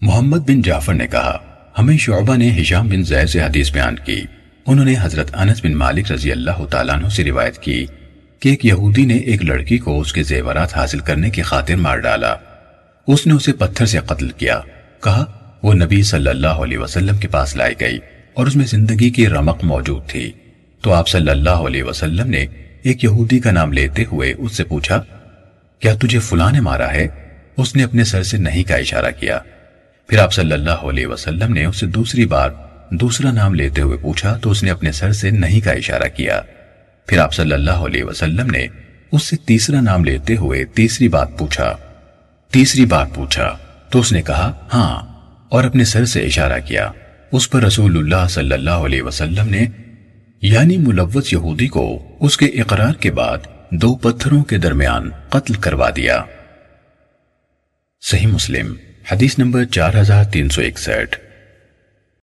محمد بن جعفر نے کہا، ہمیں شعبہ نے ہشام بن زید سے حدیث بیان کی۔ انہوں نے حضرت انس بن مالک رضی اللہ تعالیٰ عنہ سے روایت کی کہ ایک یہودی نے ایک لڑکی کو اس کے زیورات حاصل کرنے کی خاطر مار ڈالا۔ اس نے اسے پتھر سے قتل کیا۔ کہا، وہ نبی صلی اللہ علیہ وسلم کے پاس لائی گئی اور اس میں زندگی کی رمق موجود تھی۔ تو آپ صلی اللہ علیہ وسلم نے ایک یہودی کا نام لیتے ہوئے اس سے پوچھا، کیا تجھے فلاں نے مارا ہے؟ اس نے اپنے سر سے نہیں کا اشارہ کیا۔ پھر آپ صلی اللہ علیہ وسلم نے اسے دوسری بار دوسرا نام لیتے ہوئے پوچھا تو اس نے اپنے سر سے نہیں کا اشارہ کیا۔ پھر آپ صلی اللہ علیہ وسلم نے اس سے تیسرا نام لیتے ہوئے تیسری بات پوچھا۔ تیسری بات پوچھا تو اس نے کہا ہاں اور اپنے سر سے اشارہ کیا۔ اس پر رسول اللہ صلی اللہ علیہ وسلم نے یعنی ملوث یہودی کو اس کے اقرار کے بعد دو پتھروں کے درمیان قتل کروا دیا۔ صحیح مسلم۔ حدیث نمبر چار ہزار تین سو اکسٹھ۔